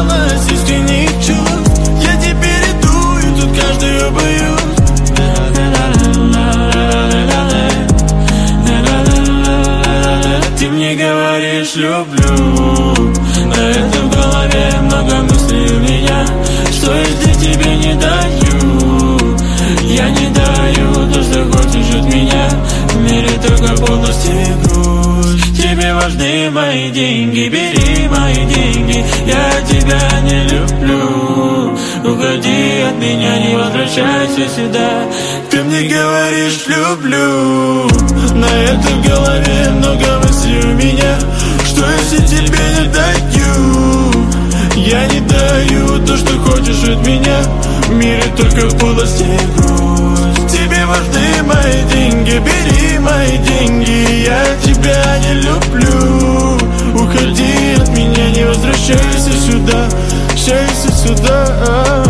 осталось искренних чувств Я теперь иду и тут каждую боюсь Ты мне говоришь люблю. На это в голове много мыслей у меня Что если тебе не даю. Я не даю то, что хочешь от меня. В мире только полностью Тебе важны мои деньги, бери мои деньги Я тебя не люблю. Уходи от меня, не возвращайся сюда. Ты мне говоришь люблю. На это в голове много мыслей у меня. Что если тебе не даю? Я не даю то, что хочешь от меня. В мире только в полости грусть. Тебе важны мои деньги, бери мои деньги Я тебя Возвращайся сюда